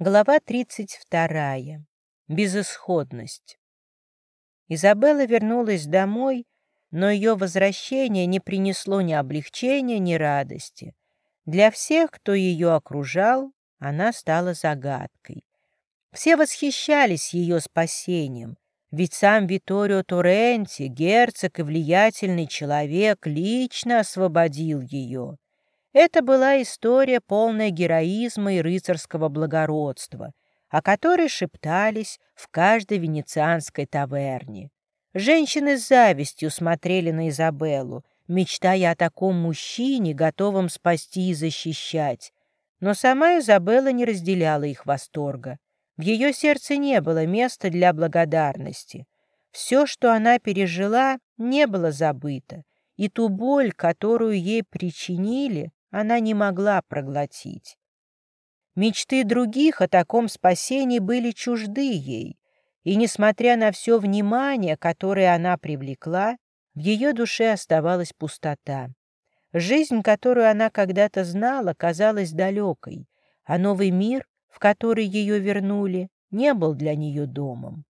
Глава 32. Безысходность. Изабелла вернулась домой, но ее возвращение не принесло ни облегчения, ни радости. Для всех, кто ее окружал, она стала загадкой. Все восхищались ее спасением, ведь сам Виторио Торренти, герцог и влиятельный человек, лично освободил ее. Это была история, полная героизма и рыцарского благородства, о которой шептались в каждой венецианской таверне. Женщины с завистью смотрели на Изабеллу, мечтая о таком мужчине, готовом спасти и защищать. Но сама Изабелла не разделяла их восторга. В ее сердце не было места для благодарности. Все, что она пережила, не было забыто, и ту боль, которую ей причинили, она не могла проглотить. Мечты других о таком спасении были чужды ей, и, несмотря на все внимание, которое она привлекла, в ее душе оставалась пустота. Жизнь, которую она когда-то знала, казалась далекой, а новый мир, в который ее вернули, не был для нее домом.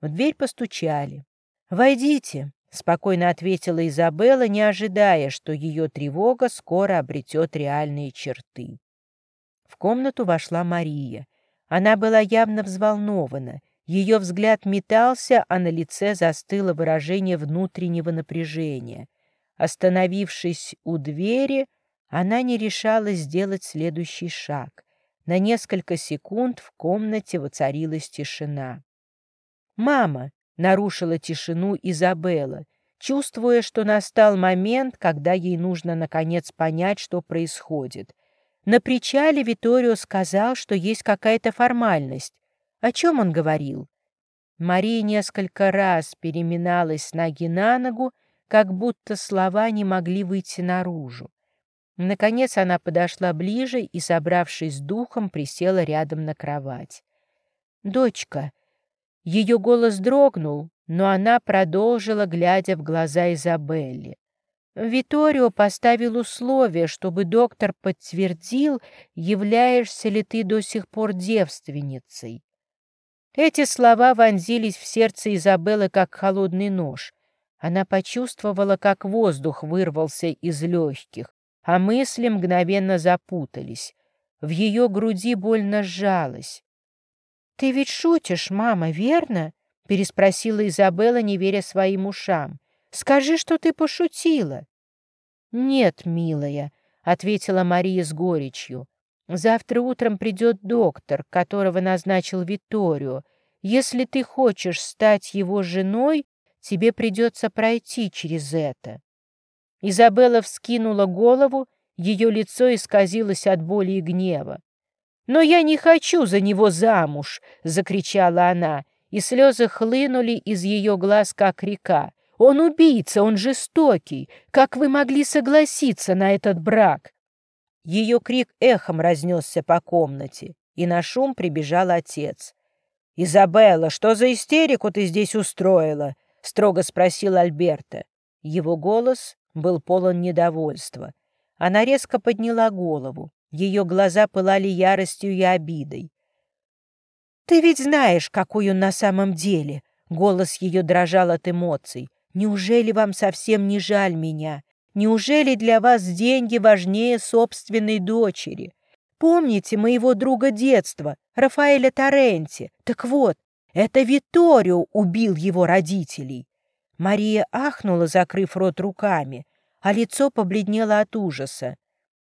В дверь постучали. «Войдите», — спокойно ответила Изабелла, не ожидая, что ее тревога скоро обретет реальные черты. В комнату вошла Мария. Она была явно взволнована. Ее взгляд метался, а на лице застыло выражение внутреннего напряжения. Остановившись у двери, она не решалась сделать следующий шаг. На несколько секунд в комнате воцарилась тишина. «Мама!» Нарушила тишину Изабелла, чувствуя, что настал момент, когда ей нужно наконец понять, что происходит. На причале Виторио сказал, что есть какая-то формальность. О чем он говорил? Мария несколько раз переминалась с ноги на ногу, как будто слова не могли выйти наружу. Наконец она подошла ближе и, собравшись с духом, присела рядом на кровать. «Дочка», ее голос дрогнул, но она продолжила, глядя в глаза Изабелле. Виторио поставил условие, чтобы доктор подтвердил, являешься ли ты до сих пор девственницей. Эти слова вонзились в сердце Изабеллы, как холодный нож. Она почувствовала, как воздух вырвался из легких, а мысли мгновенно запутались. В ее груди больно сжалось. «Ты ведь шутишь, мама, верно?» — переспросила Изабелла, не веря своим ушам. «Скажи, что ты пошутила». «Нет, милая», — ответила Мария с горечью. «Завтра утром придет доктор, которого назначил Виторио. Если ты хочешь стать его женой, тебе придется пройти через это». Изабелла вскинула голову, ее лицо исказилось от боли и гнева. «Но я не хочу за него замуж!» — закричала она, и слезы хлынули из ее глаз, как река. «Он убийца, он жестокий! Как вы могли согласиться на этот брак?» Ее крик эхом разнесся по комнате, и на шум прибежал отец. «Изабелла, что за истерику ты здесь устроила?» — строго спросил Альберта. Его голос был полон недовольства. Она резко подняла голову. Ее глаза пылали яростью и обидой. «Ты ведь знаешь, какой он на самом деле!» Голос ее дрожал от эмоций. «Неужели вам совсем не жаль меня? Неужели для вас деньги важнее собственной дочери? Помните моего друга детства, Рафаэля Торренти? Так вот, это Виторио убил его родителей!» Мария ахнула, закрыв рот руками, а лицо побледнело от ужаса.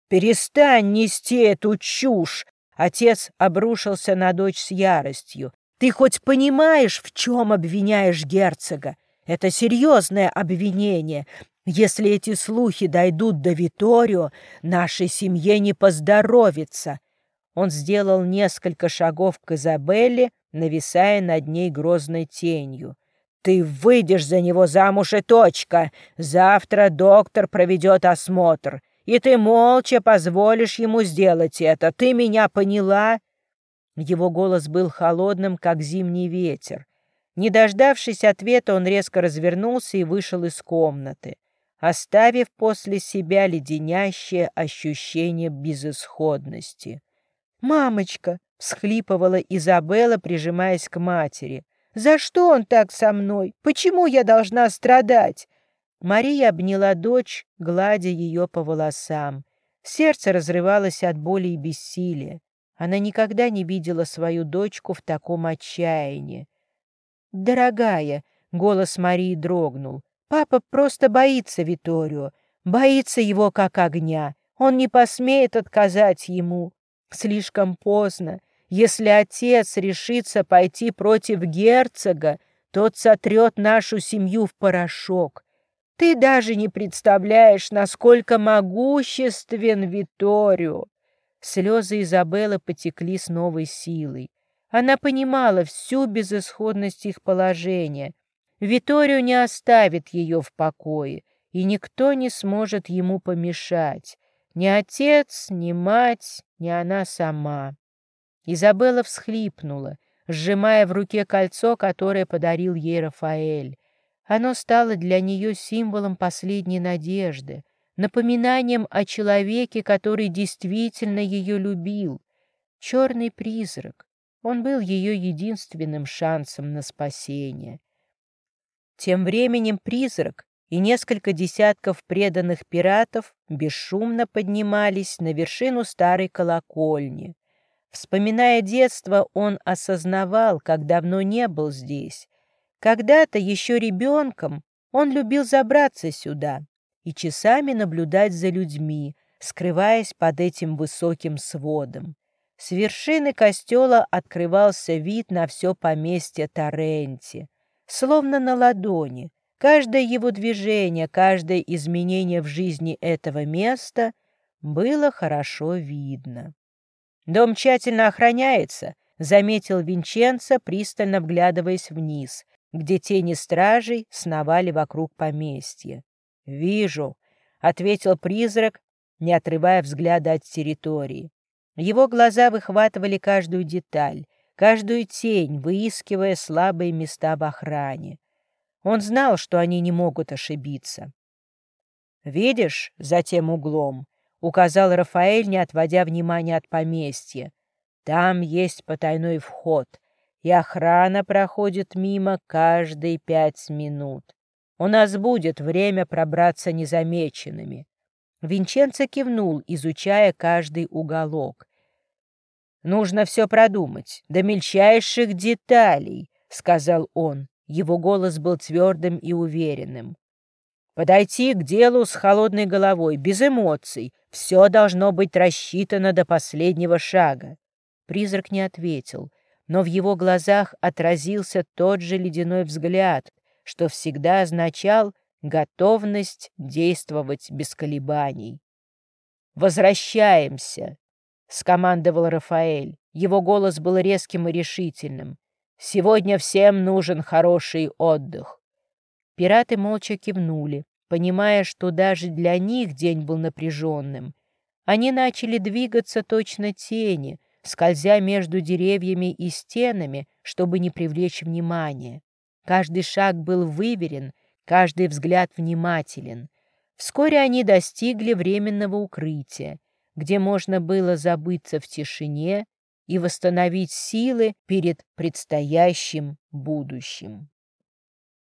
«Перестань нести эту чушь!» Отец обрушился на дочь с яростью. «Ты хоть понимаешь, в чем обвиняешь герцога? Это серьезное обвинение. Если эти слухи дойдут до Виторио, нашей семье не поздоровится». Он сделал несколько шагов к Изабелле, нависая над ней грозной тенью. «Ты выйдешь за него замуж и точка. Завтра доктор проведет осмотр и ты молча позволишь ему сделать это. Ты меня поняла?» Его голос был холодным, как зимний ветер. Не дождавшись ответа, он резко развернулся и вышел из комнаты, оставив после себя леденящее ощущение безысходности. «Мамочка, — всхлипывала Изабелла, прижимаясь к матери. «За что он так со мной? Почему я должна страдать?» Мария обняла дочь, гладя ее по волосам. Сердце разрывалось от боли и бессилия. Она никогда не видела свою дочку в таком отчаянии. «Дорогая», — голос Марии дрогнул, — «папа просто боится Виторио, боится его как огня. Он не посмеет отказать ему. Слишком поздно. Если отец решится пойти против герцога, тот сотрет нашу семью в порошок. Ты даже не представляешь, насколько могуществен Виторио. Слезы Изабеллы потекли с новой силой. Она понимала всю безысходность их положения. Виторио не оставит ее в покое, и никто не сможет ему помешать. Ни отец, ни мать, ни она сама. Изабелла всхлипнула, сжимая в руке кольцо, которое подарил ей Рафаэль. Оно стало для нее символом последней надежды, напоминанием о человеке, который действительно ее любил. Черный призрак. Он был ее единственным шансом на спасение. Тем временем призрак и несколько десятков преданных пиратов бесшумно поднимались на вершину старой колокольни. Вспоминая детство, он осознавал, как давно не был здесь. Когда-то, еще ребенком, он любил забраться сюда и часами наблюдать за людьми, скрываясь под этим высоким сводом. С вершины костела открывался вид на все поместье Торренти, словно на ладони, Каждое его движение, каждое изменение в жизни этого места было хорошо видно. «Дом тщательно охраняется», — заметил Винченцо, пристально вглядываясь вниз, где тени стражей сновали вокруг поместья. «Вижу», — ответил призрак, не отрывая взгляда от территории. Его глаза выхватывали каждую деталь, каждую тень, выискивая слабые места в охране. Он знал, что они не могут ошибиться. «Видишь, за тем углом», — указал Рафаэль, не отводя внимания от поместья. «Там есть потайной вход, и охрана проходит мимо каждые пять минут. У нас будет время пробраться незамеченными». Винченцо кивнул, изучая каждый уголок. «Нужно все продумать, до мельчайших деталей», — сказал он. Его голос был твердым и уверенным. «Подойти к делу с холодной головой, без эмоций. Все должно быть рассчитано до последнего шага». Призрак не ответил, но в его глазах отразился тот же ледяной взгляд, что всегда означал готовность действовать без колебаний. «Возвращаемся!» — скомандовал Рафаэль. Его голос был резким и решительным. Сегодня всем нужен хороший отдых». Пираты молча кивнули, понимая, что даже для них день был напряженным. Они начали двигаться точно тени, скользя между деревьями и стенами, чтобы не привлечь внимания. Каждый шаг был выверен, каждый взгляд внимателен. Вскоре они достигли временного укрытия, где можно было забыться в тишине и восстановить силы перед предстоящим будущим.